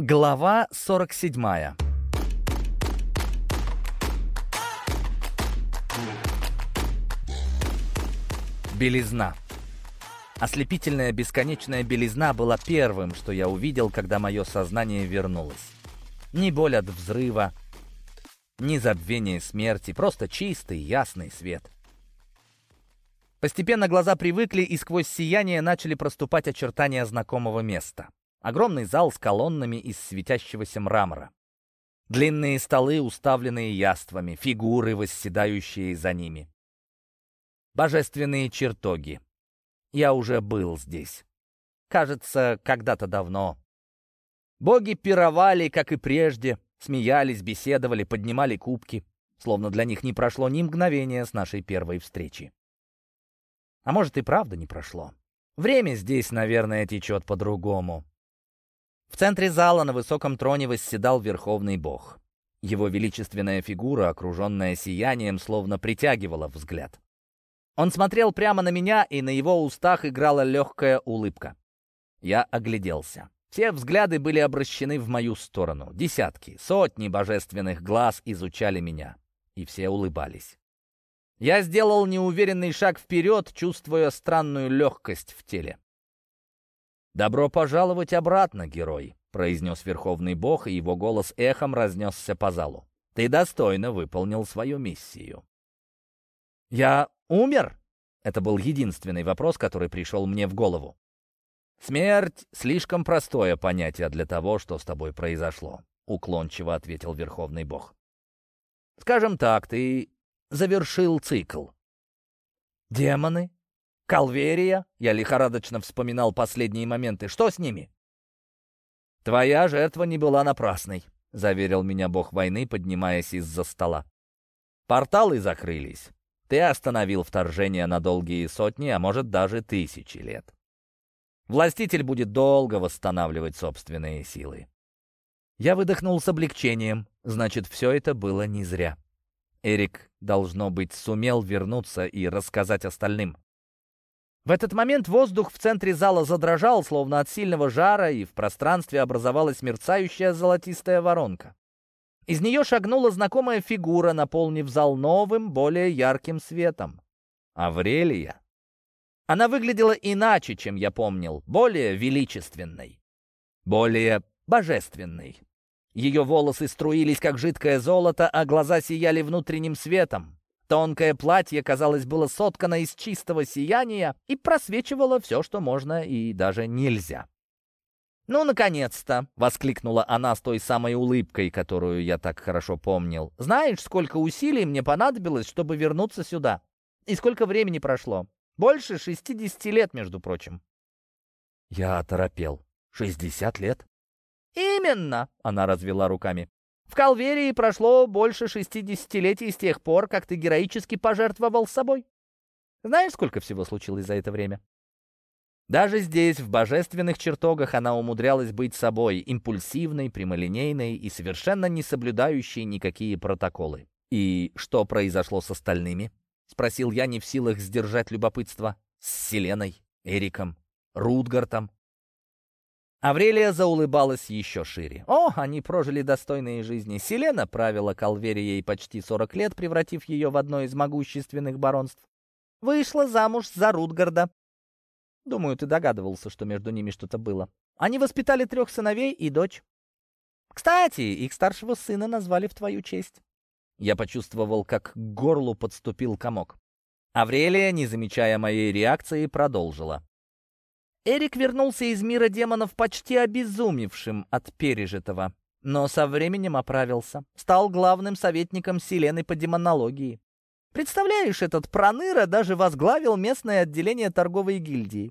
Глава 47 Белизна. Ослепительная бесконечная белизна была первым, что я увидел, когда мое сознание вернулось. Ни боль от взрыва, ни забвение смерти, просто чистый, ясный свет. Постепенно глаза привыкли, и сквозь сияние начали проступать очертания знакомого места. Огромный зал с колоннами из светящегося мрамора. Длинные столы, уставленные яствами, фигуры, восседающие за ними. Божественные чертоги. Я уже был здесь. Кажется, когда-то давно. Боги пировали, как и прежде, смеялись, беседовали, поднимали кубки, словно для них не прошло ни мгновения с нашей первой встречи. А может и правда не прошло. Время здесь, наверное, течет по-другому. В центре зала на высоком троне восседал Верховный Бог. Его величественная фигура, окруженная сиянием, словно притягивала взгляд. Он смотрел прямо на меня, и на его устах играла легкая улыбка. Я огляделся. Все взгляды были обращены в мою сторону. Десятки, сотни божественных глаз изучали меня, и все улыбались. Я сделал неуверенный шаг вперед, чувствуя странную легкость в теле. «Добро пожаловать обратно, герой», — произнес Верховный Бог, и его голос эхом разнесся по залу. «Ты достойно выполнил свою миссию». «Я умер?» — это был единственный вопрос, который пришел мне в голову. «Смерть — слишком простое понятие для того, что с тобой произошло», — уклончиво ответил Верховный Бог. «Скажем так, ты завершил цикл». «Демоны?» Калверия? Я лихорадочно вспоминал последние моменты. Что с ними? Твоя жертва не была напрасной, заверил меня бог войны, поднимаясь из-за стола. Порталы закрылись. Ты остановил вторжение на долгие сотни, а может даже тысячи лет. Властитель будет долго восстанавливать собственные силы. Я выдохнул с облегчением. Значит, все это было не зря. Эрик, должно быть, сумел вернуться и рассказать остальным. В этот момент воздух в центре зала задрожал, словно от сильного жара, и в пространстве образовалась мерцающая золотистая воронка. Из нее шагнула знакомая фигура, наполнив зал новым, более ярким светом. Аврелия. Она выглядела иначе, чем я помнил, более величественной, более божественной. Ее волосы струились, как жидкое золото, а глаза сияли внутренним светом. Тонкое платье, казалось, было соткано из чистого сияния и просвечивало все, что можно и даже нельзя. «Ну, наконец-то!» — воскликнула она с той самой улыбкой, которую я так хорошо помнил. «Знаешь, сколько усилий мне понадобилось, чтобы вернуться сюда? И сколько времени прошло? Больше шестидесяти лет, между прочим». Я оторопел. «Шестьдесят лет?» «Именно!» — она развела руками. В Калверии прошло больше шестидесятилетий с тех пор, как ты героически пожертвовал собой. Знаешь, сколько всего случилось за это время? Даже здесь, в божественных чертогах, она умудрялась быть собой, импульсивной, прямолинейной и совершенно не соблюдающей никакие протоколы. «И что произошло с остальными?» — спросил я, не в силах сдержать любопытство. «С Селеной, Эриком, Рутгартом, Аврелия заулыбалась еще шире. О, они прожили достойные жизни. Селена правила Калверией почти 40 лет, превратив ее в одно из могущественных баронств. Вышла замуж за Рутгарда. Думаю, ты догадывался, что между ними что-то было. Они воспитали трех сыновей и дочь. Кстати, их старшего сына назвали в твою честь. Я почувствовал, как к горлу подступил комок. Аврелия, не замечая моей реакции, продолжила. Эрик вернулся из мира демонов почти обезумевшим от пережитого, но со временем оправился, стал главным советником Селены по демонологии. Представляешь, этот проныра даже возглавил местное отделение торговой гильдии.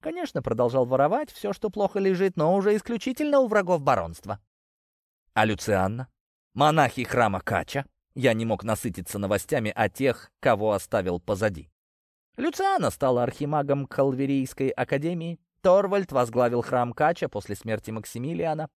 Конечно, продолжал воровать все, что плохо лежит, но уже исключительно у врагов баронства. А Люцианна? Монахи храма Кача? Я не мог насытиться новостями о тех, кого оставил позади. Люциана стала архимагом Калверийской академии. Торвальд возглавил храм Кача после смерти Максимилиана.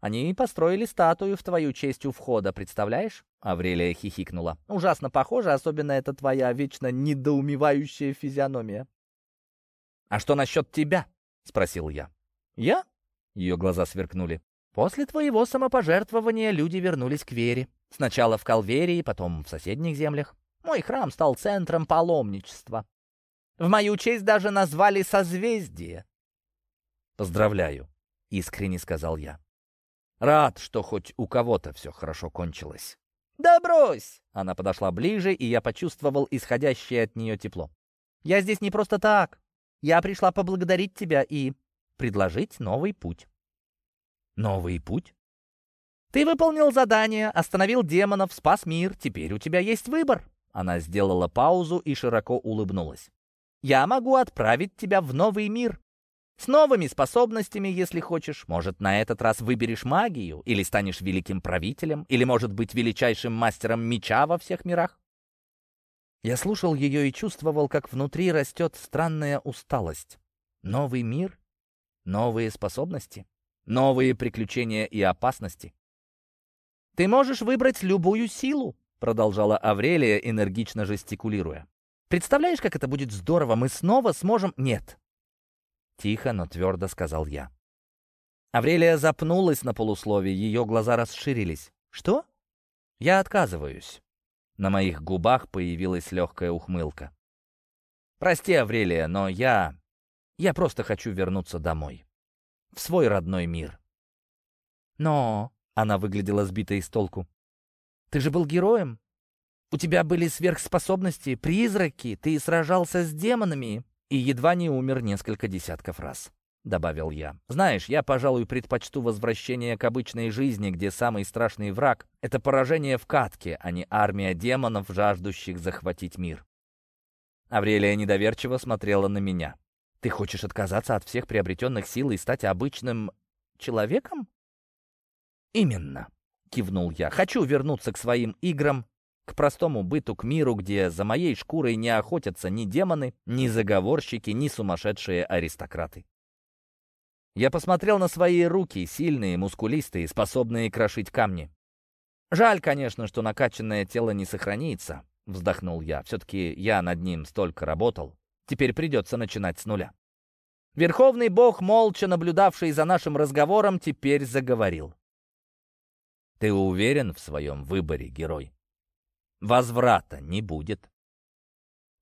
Они построили статую в твою честь у входа, представляешь?» Аврелия хихикнула. «Ужасно похоже, особенно это твоя вечно недоумевающая физиономия». «А что насчет тебя?» — спросил я. «Я?» — ее глаза сверкнули. После твоего самопожертвования люди вернулись к вере. Сначала в Калверии, потом в соседних землях. Мой храм стал центром паломничества. В мою честь даже назвали созвездие. «Поздравляю», — искренне сказал я. «Рад, что хоть у кого-то все хорошо кончилось». «Да брось!» Она подошла ближе, и я почувствовал исходящее от нее тепло. «Я здесь не просто так. Я пришла поблагодарить тебя и предложить новый путь». «Новый путь?» «Ты выполнил задание, остановил демонов, спас мир. Теперь у тебя есть выбор». Она сделала паузу и широко улыбнулась. «Я могу отправить тебя в новый мир. С новыми способностями, если хочешь. Может, на этот раз выберешь магию, или станешь великим правителем, или, может быть, величайшим мастером меча во всех мирах. Я слушал ее и чувствовал, как внутри растет странная усталость. Новый мир, новые способности, новые приключения и опасности. «Ты можешь выбрать любую силу», — продолжала Аврелия, энергично жестикулируя. «Представляешь, как это будет здорово? Мы снова сможем...» «Нет, Тихо, но твердо сказал я. Аврелия запнулась на полусловие, ее глаза расширились. «Что?» «Я отказываюсь». На моих губах появилась легкая ухмылка. «Прости, Аврелия, но я... Я просто хочу вернуться домой. В свой родной мир». «Но...» — она выглядела сбитой с толку. «Ты же был героем. У тебя были сверхспособности, призраки, ты сражался с демонами и едва не умер несколько десятков раз», — добавил я. «Знаешь, я, пожалуй, предпочту возвращение к обычной жизни, где самый страшный враг — это поражение в катке, а не армия демонов, жаждущих захватить мир». Аврелия недоверчиво смотрела на меня. «Ты хочешь отказаться от всех приобретенных сил и стать обычным человеком?» «Именно», — кивнул я. «Хочу вернуться к своим играм к простому быту, к миру, где за моей шкурой не охотятся ни демоны, ни заговорщики, ни сумасшедшие аристократы. Я посмотрел на свои руки, сильные, мускулистые, способные крошить камни. «Жаль, конечно, что накачанное тело не сохранится», — вздохнул я. «Все-таки я над ним столько работал. Теперь придется начинать с нуля». Верховный бог, молча наблюдавший за нашим разговором, теперь заговорил. «Ты уверен в своем выборе, герой?» Возврата не будет.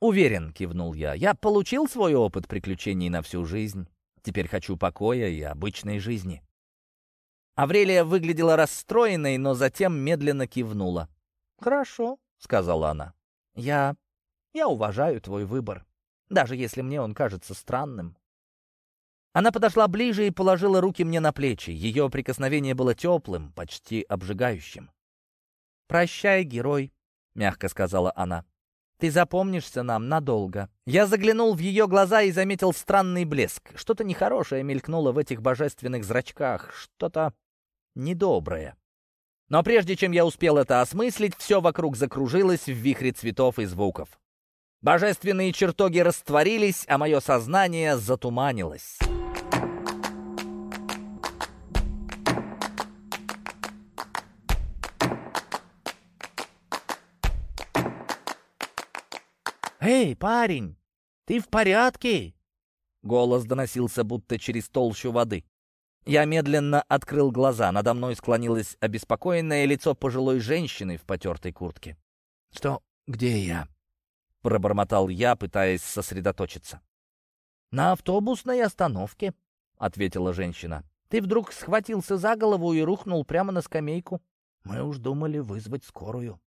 «Уверен», — кивнул я, — «я получил свой опыт приключений на всю жизнь. Теперь хочу покоя и обычной жизни». Аврелия выглядела расстроенной, но затем медленно кивнула. «Хорошо», — сказала она. «Я... я уважаю твой выбор, даже если мне он кажется странным». Она подошла ближе и положила руки мне на плечи. Ее прикосновение было теплым, почти обжигающим. «Прощай, герой», — мягко сказала она. «Ты запомнишься нам надолго». Я заглянул в ее глаза и заметил странный блеск. Что-то нехорошее мелькнуло в этих божественных зрачках, что-то недоброе. Но прежде чем я успел это осмыслить, все вокруг закружилось в вихре цветов и звуков. Божественные чертоги растворились, а мое сознание затуманилось. «Эй, парень, ты в порядке?» Голос доносился будто через толщу воды. Я медленно открыл глаза. Надо мной склонилось обеспокоенное лицо пожилой женщины в потертой куртке. «Что? Где я?» — пробормотал я, пытаясь сосредоточиться. «На автобусной остановке», — ответила женщина. «Ты вдруг схватился за голову и рухнул прямо на скамейку. Мы уж думали вызвать скорую».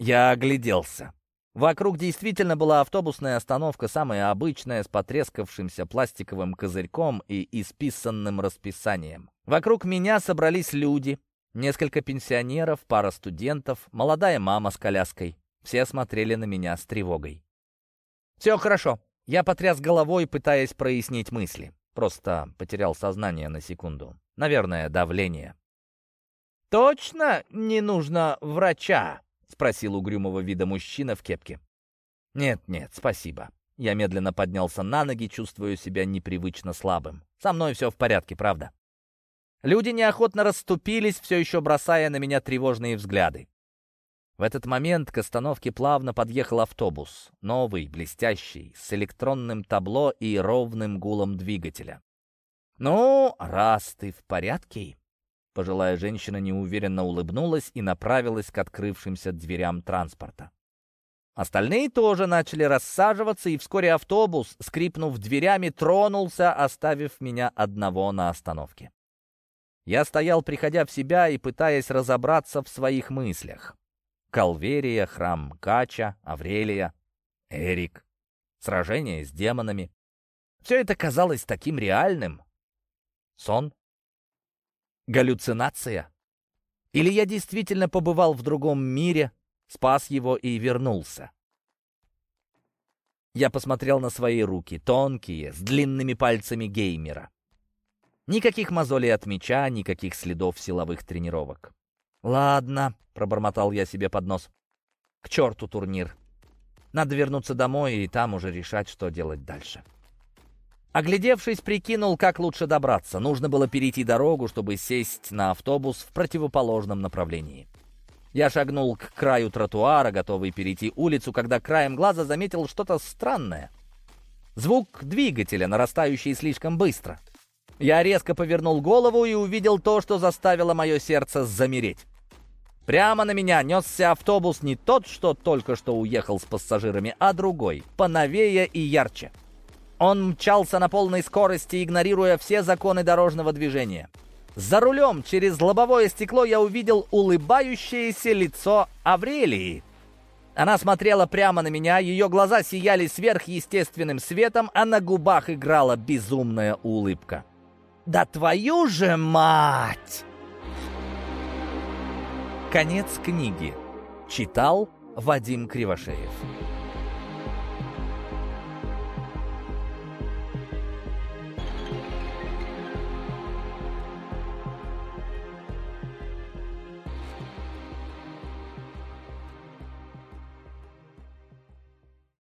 Я огляделся. Вокруг действительно была автобусная остановка, самая обычная, с потрескавшимся пластиковым козырьком и исписанным расписанием. Вокруг меня собрались люди, несколько пенсионеров, пара студентов, молодая мама с коляской. Все смотрели на меня с тревогой. «Все хорошо». Я потряс головой, пытаясь прояснить мысли. Просто потерял сознание на секунду. Наверное, давление. «Точно не нужно врача?» — спросил угрюмого вида мужчина в кепке. «Нет, нет, спасибо». Я медленно поднялся на ноги, чувствуя себя непривычно слабым. Со мной все в порядке, правда. Люди неохотно расступились, все еще бросая на меня тревожные взгляды. В этот момент к остановке плавно подъехал автобус. Новый, блестящий, с электронным табло и ровным гулом двигателя. «Ну, раз ты в порядке...» Пожилая женщина неуверенно улыбнулась и направилась к открывшимся дверям транспорта. Остальные тоже начали рассаживаться, и вскоре автобус, скрипнув дверями, тронулся, оставив меня одного на остановке. Я стоял, приходя в себя и пытаясь разобраться в своих мыслях. Калверия, храм Кача, Аврелия, Эрик, сражение с демонами. Все это казалось таким реальным. Сон? Галлюцинация? Или я действительно побывал в другом мире, спас его и вернулся? Я посмотрел на свои руки, тонкие, с длинными пальцами геймера. Никаких мозолей от меча, никаких следов силовых тренировок. «Ладно», — пробормотал я себе под нос. «К черту турнир. Надо вернуться домой и там уже решать, что делать дальше». Оглядевшись, прикинул, как лучше добраться. Нужно было перейти дорогу, чтобы сесть на автобус в противоположном направлении. Я шагнул к краю тротуара, готовый перейти улицу, когда краем глаза заметил что-то странное. Звук двигателя, нарастающий слишком быстро. Я резко повернул голову и увидел то, что заставило мое сердце замереть. Прямо на меня несся автобус не тот, что только что уехал с пассажирами, а другой, поновее и ярче. Он мчался на полной скорости, игнорируя все законы дорожного движения. За рулем через лобовое стекло я увидел улыбающееся лицо Аврелии. Она смотрела прямо на меня, ее глаза сияли сверхъестественным светом, а на губах играла безумная улыбка. «Да твою же мать!» Конец книги. Читал Вадим Кривошеев.